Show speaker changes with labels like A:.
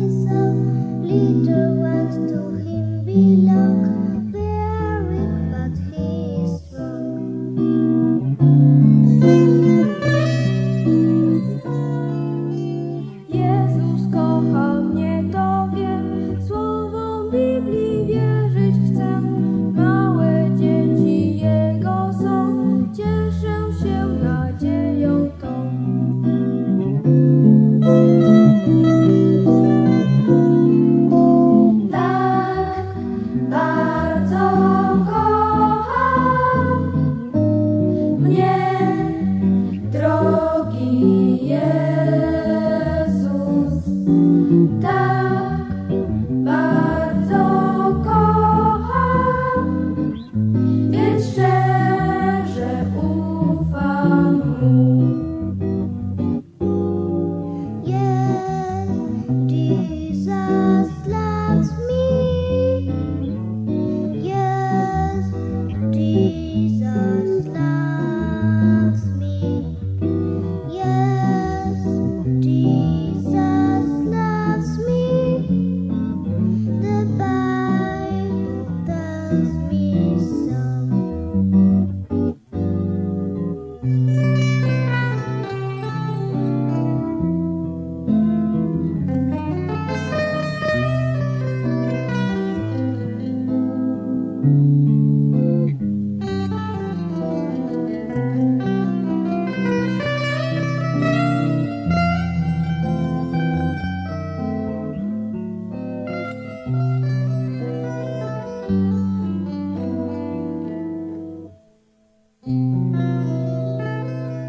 A: Jesus. Me.